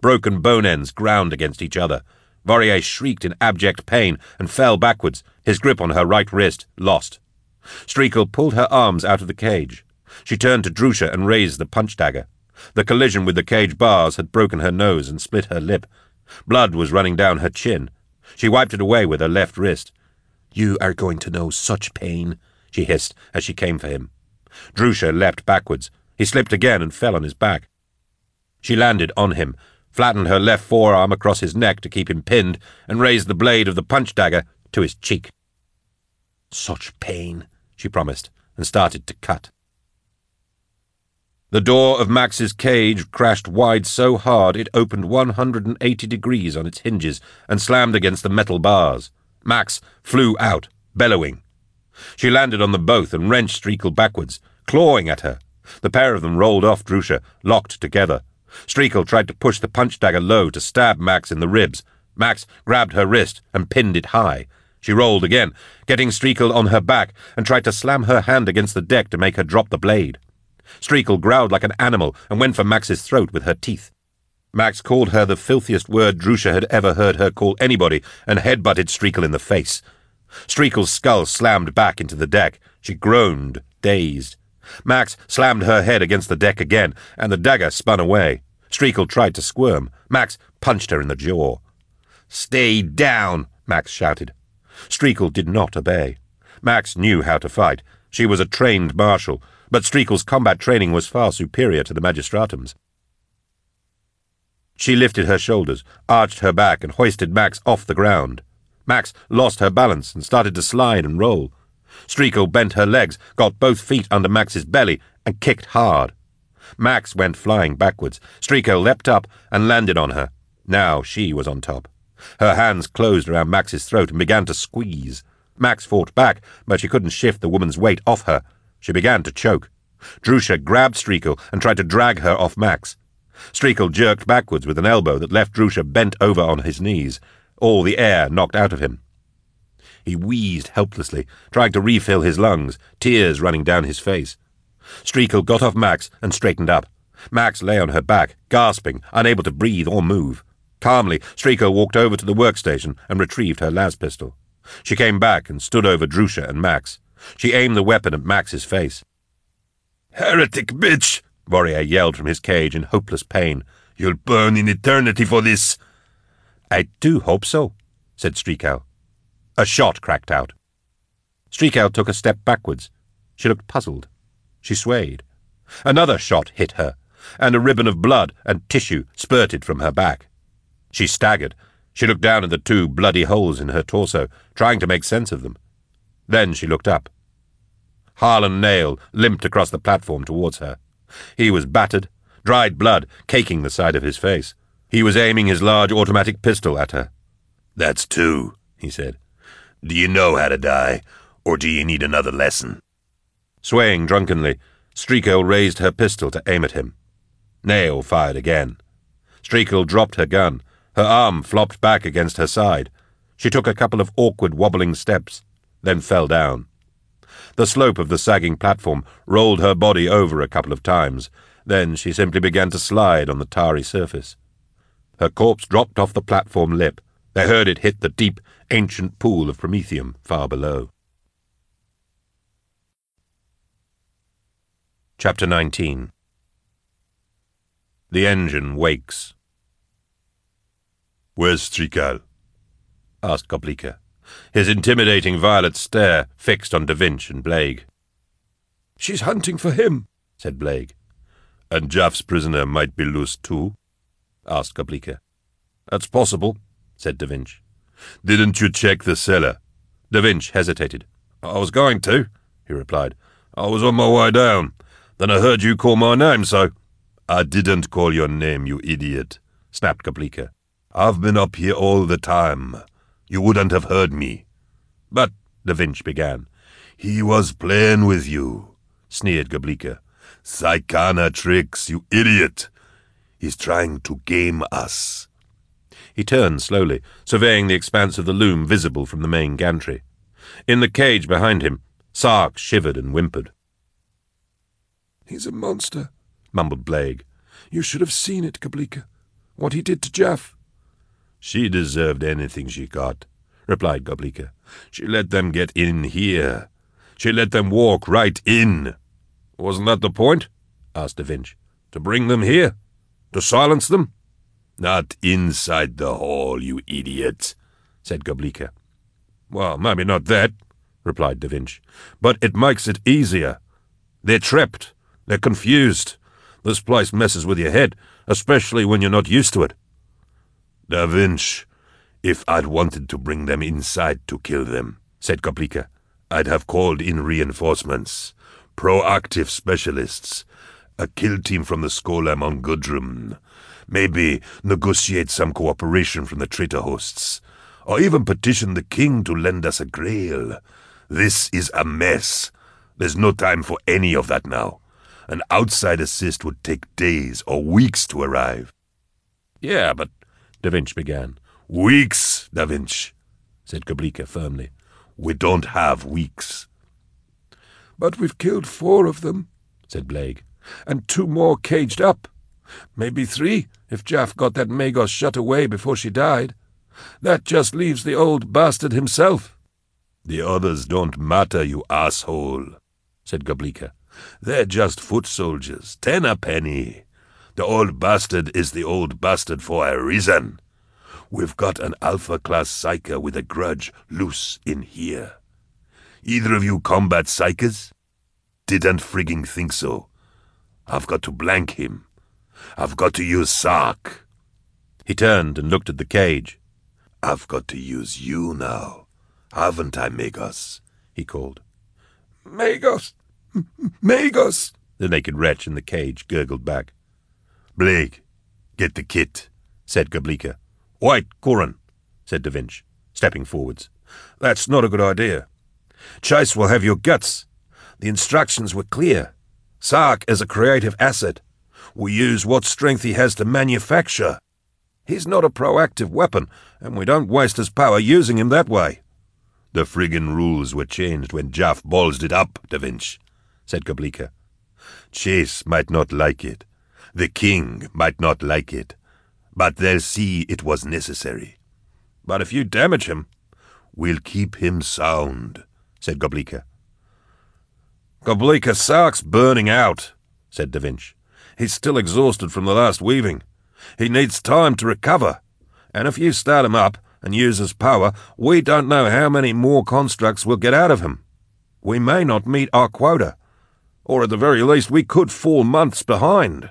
Broken bone ends ground against each other. Vorier shrieked in abject pain and fell backwards, his grip on her right wrist lost. Striekel pulled her arms out of the cage. She turned to Drusha and raised the punch dagger. The collision with the cage bars had broken her nose and split her lip. Blood was running down her chin. She wiped it away with her left wrist. You are going to know such pain, she hissed as she came for him. Drusha leapt backwards. He slipped again and fell on his back. She landed on him, flattened her left forearm across his neck to keep him pinned, and raised the blade of the punch dagger to his cheek. Such pain, she promised, and started to cut. The door of Max's cage crashed wide so hard it opened 180 degrees on its hinges and slammed against the metal bars. Max flew out, bellowing. She landed on them both and wrenched Striekel backwards, clawing at her. The pair of them rolled off Drusha, locked together. Striekel tried to push the punch dagger low to stab Max in the ribs. Max grabbed her wrist and pinned it high. She rolled again, getting Striekel on her back, and tried to slam her hand against the deck to make her drop the blade. Striekel growled like an animal and went for Max's throat with her teeth. Max called her the filthiest word Drusha had ever heard her call anybody and headbutted Streakle in the face. Streakle's skull slammed back into the deck. She groaned, dazed. Max slammed her head against the deck again, and the dagger spun away. Streakle tried to squirm. Max punched her in the jaw. Stay down, Max shouted. Streakle did not obey. Max knew how to fight. She was a trained marshal, but Striekel's combat training was far superior to the magistratum's. She lifted her shoulders, arched her back, and hoisted Max off the ground. Max lost her balance and started to slide and roll. Striekel bent her legs, got both feet under Max's belly, and kicked hard. Max went flying backwards. Striekel leapt up and landed on her. Now she was on top. Her hands closed around Max's throat and began to squeeze. Max fought back, but she couldn't shift the woman's weight off her. She began to choke. Drusha grabbed Striekel and tried to drag her off Max. Striekel jerked backwards with an elbow that left Drusha bent over on his knees, all the air knocked out of him. He wheezed helplessly, trying to refill his lungs, tears running down his face. Striekel got off Max and straightened up. Max lay on her back, gasping, unable to breathe or move. Calmly, Striekel walked over to the workstation and retrieved her las pistol. She came back and stood over Drusha and Max. She aimed the weapon at Max's face. Heretic bitch! Vorier yelled from his cage in hopeless pain. You'll burn in eternity for this. I do hope so, said Streakow. A shot cracked out. Streakow took a step backwards. She looked puzzled. She swayed. Another shot hit her, and a ribbon of blood and tissue spurted from her back. She staggered. She looked down at the two bloody holes in her torso, trying to make sense of them. Then she looked up. Harlon Nayl limped across the platform towards her. He was battered, dried blood caking the side of his face. He was aiming his large automatic pistol at her. That's two, he said. Do you know how to die, or do you need another lesson? Swaying drunkenly, Striekel raised her pistol to aim at him. Nayl fired again. Striekel dropped her gun. Her arm flopped back against her side. She took a couple of awkward wobbling steps, then fell down. The slope of the sagging platform rolled her body over a couple of times. Then she simply began to slide on the tarry surface. Her corpse dropped off the platform lip. They heard it hit the deep, ancient pool of promethium far below. Chapter 19 The engine wakes. Where's Strikal? asked Goblika, his intimidating violet stare fixed on Da Vinci and Blake. She's hunting for him, said Blake. And Jaff's prisoner might be loose too? asked Goblika. That's possible, said Da Vinci. Didn't you check the cellar? Da Vinci hesitated. I was going to, he replied. I was on my way down. Then I heard you call my name, so... I didn't call your name, you idiot, snapped Goblika. I've been up here all the time. You wouldn't have heard me. But, Da Vinci began. He was playing with you, sneered Goblika. Psykana tricks, you idiot. He's trying to game us. He turned slowly, surveying the expanse of the loom visible from the main gantry. In the cage behind him, Sark shivered and whimpered. He's a monster, mumbled Blake. You should have seen it, Goblika. What he did to Jaff. She deserved anything she got, replied Goblika. She let them get in here. She let them walk right in. Wasn't that the point? asked Da Vinci. To bring them here? To silence them? Not inside the hall, you idiot, said Goblika. Well, maybe not that, replied Da Vinci, but it makes it easier. They're trapped. They're confused. This place messes with your head, especially when you're not used to it. Da Vinci, if I'd wanted to bring them inside to kill them, said Goblika, I'd have called in reinforcements, proactive specialists, a kill team from the Scholam on Gudrun, maybe negotiate some cooperation from the traitor hosts, or even petition the king to lend us a grail. This is a mess. There's no time for any of that now. An outside assist would take days or weeks to arrive. Yeah, but Da Vinci began. Weeks, Da Vinci, said Goblika firmly. We don't have weeks. But we've killed four of them, said Blake, and two more caged up. Maybe three, if Jaff got that Magos shut away before she died. That just leaves the old bastard himself. The others don't matter, you asshole, said Goblika. They're just foot soldiers, ten a penny. The old bastard is the old bastard for a reason. We've got an alpha-class psyker with a grudge loose in here. Either of you combat psykers? Didn't frigging think so. I've got to blank him. I've got to use Sark. He turned and looked at the cage. I've got to use you now. Haven't I, Magos? he called. Magos! Magos! The naked wretch in the cage gurgled back. Blake, get the kit, said Goblika. Wait, Corin, said Da Vinci, stepping forwards. That's not a good idea. Chase will have your guts. The instructions were clear. Sark is a creative asset. We use what strength he has to manufacture. He's not a proactive weapon, and we don't waste his power using him that way. The friggin' rules were changed when Jaff ballsed it up, Da Vinci, said Goblika. Chase might not like it. The king might not like it. But they'll see it was necessary. But if you damage him... We'll keep him sound, said Goblika. Goblika Sark's burning out, said Da Vinci. He's still exhausted from the last weaving. He needs time to recover. And if you start him up and use his power, we don't know how many more constructs we'll get out of him. We may not meet our quota. Or at the very least, we could fall months behind.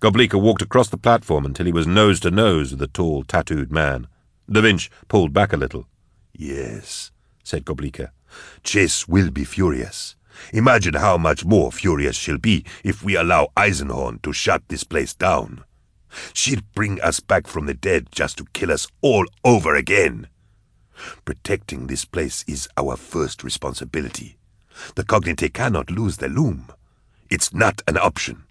Goblika walked across the platform until he was nose to nose with the tall, tattooed man. Da Vinci pulled back a little. Yes, said Goblika. Chase will be furious. Imagine how much more furious she'll be if we allow Eisenhorn to shut this place down. She'll bring us back from the dead just to kill us all over again. Protecting this place is our first responsibility. The Cognitae cannot lose the loom. It's not an option.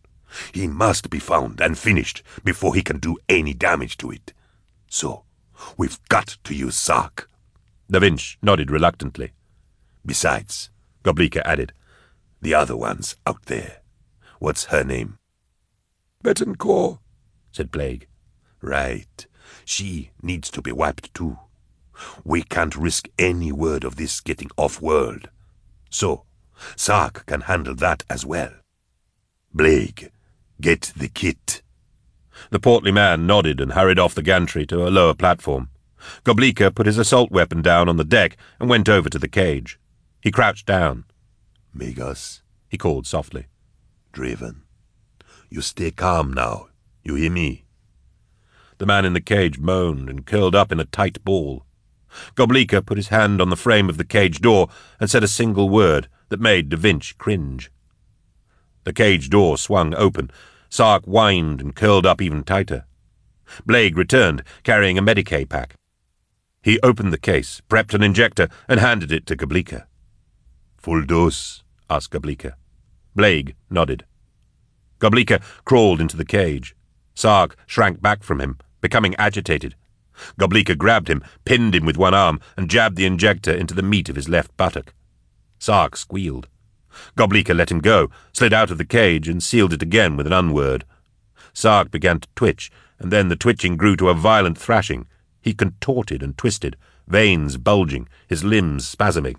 He must be found and finished before he can do any damage to it. So, we've got to use Sark. Da Vinci nodded reluctantly. Besides, Goblika added, the other one's out there. What's her name? Betancore, said Blake. Right. She needs to be wiped too. We can't risk any word of this getting off-world. So, Sark can handle that as well. Blake, get the kit. The portly man nodded and hurried off the gantry to a lower platform. Goblika put his assault weapon down on the deck and went over to the cage. He crouched down. Magos, he called softly. Draven, you stay calm now. You hear me? The man in the cage moaned and curled up in a tight ball. Goblika put his hand on the frame of the cage door and said a single word that made Da Vinci cringe. The cage door swung open. Sark whined and curled up even tighter. Blake returned, carrying a Medicae pack. He opened the case, prepped an injector, and handed it to Goblika. Full dose? asked Goblika. Blake nodded. Goblika crawled into the cage. Sark shrank back from him, becoming agitated. Goblika grabbed him, pinned him with one arm, and jabbed the injector into the meat of his left buttock. Sark squealed. Goblika let him go, slid out of the cage, and sealed it again with an unword. Sark began to twitch, and then the twitching grew to a violent thrashing. He contorted and twisted, veins bulging, his limbs spasming.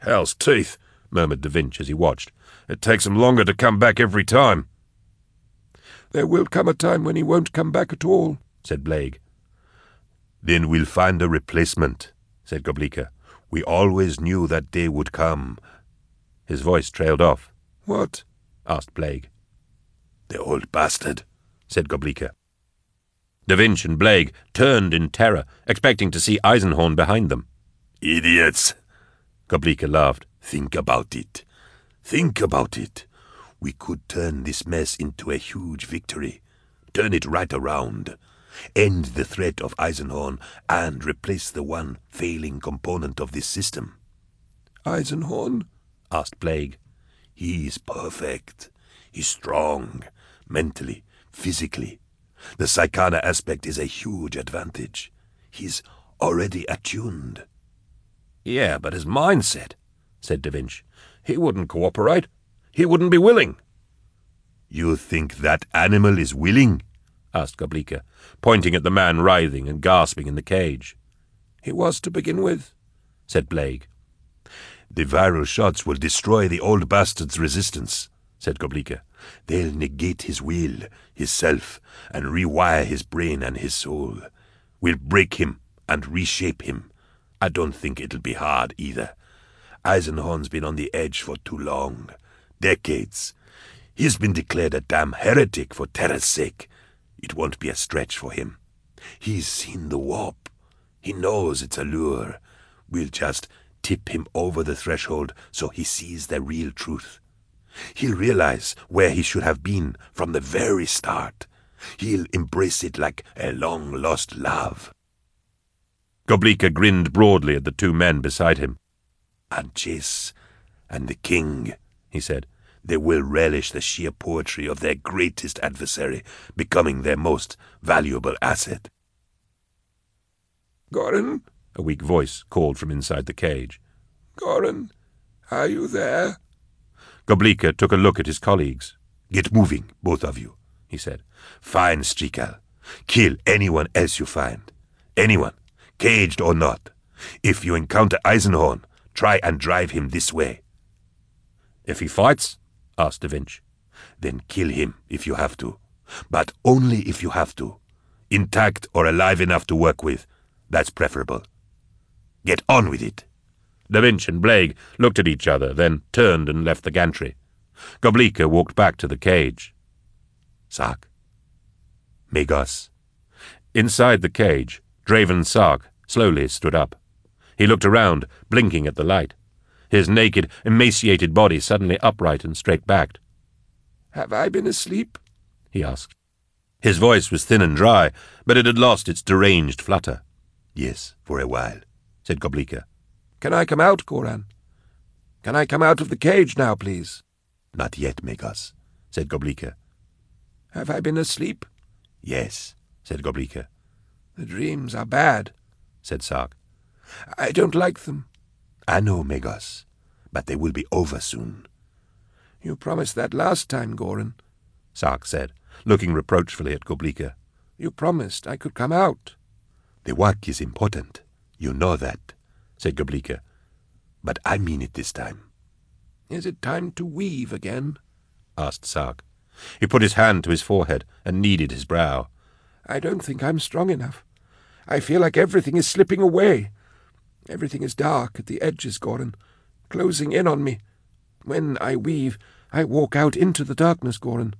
Hell's teeth, murmured Da Vinci as he watched. It takes him longer to come back every time. There will come a time when he won't come back at all, said Blake. Then we'll find a replacement, said Goblika. We always knew that day would come. His voice trailed off. What? asked Blake. The old bastard, said Goblika. Da Vinci and Blake turned in terror, expecting to see Eisenhorn behind them. Idiots! Goblika laughed. Think about it. Think about it. We could turn this mess into a huge victory. Turn it right around. End the threat of Eisenhorn and replace the one failing component of this system. Eisenhorn? Asked Blake. He's perfect. He's strong, mentally, physically. The Psykana aspect is a huge advantage. He's already attuned. Yeah, but his mindset, said Da Vinci. He wouldn't cooperate. He wouldn't be willing. You think that animal is willing? asked Goblika, pointing at the man writhing and gasping in the cage. He was to begin with, said Blake. The viral shots will destroy the old bastard's resistance, said Goblika. They'll negate his will, his self, and rewire his brain and his soul. We'll break him and reshape him. I don't think it'll be hard either. Eisenhorn's been on the edge for too long. Decades. He's been declared a damn heretic for Terra's sake. It won't be a stretch for him. He's seen the warp. He knows it's a lure. We'll just tip him over the threshold so he sees the real truth. He'll realize where he should have been from the very start. He'll embrace it like a long-lost love. Goblika grinned broadly at the two men beside him. And Chase and the king, he said, they will relish the sheer poetry of their greatest adversary becoming their most valuable asset. Goran? A weak voice called from inside the cage. Goran, are you there? Goblika took a look at his colleagues. Get moving, both of you, he said. Find Strikal. Kill anyone else you find. Anyone, caged or not. If you encounter Eisenhorn, try and drive him this way. If he fights? asked Da Vinci. Then kill him if you have to. But only if you have to. Intact or alive enough to work with. That's preferable. Get on with it. Da Vinci and Blake looked at each other, then turned and left the gantry. Goblika walked back to the cage. Sark. Magos. Inside the cage, Draven Sark slowly stood up. He looked around, blinking at the light. His naked, emaciated body suddenly upright and straight-backed. Have I been asleep? he asked. His voice was thin and dry, but it had lost its deranged flutter. Yes, for a while, said Goblika. Can I come out, Goran? Can I come out of the cage now, please? Not yet, Magos, said Goblika. Have I been asleep? Yes, said Goblika. The dreams are bad, said Sark. I don't like them. I know, Magos, but they will be over soon. You promised that last time, Goran, Sark said, looking reproachfully at Goblika. You promised I could come out. The work is important. You know that, said Goblika. But I mean it this time. Is it time to weave again? asked Sark. He put his hand to his forehead and kneaded his brow. I don't think I'm strong enough. I feel like everything is slipping away. Everything is dark at the edges, Goran, closing in on me. When I weave, I walk out into the darkness, Goran.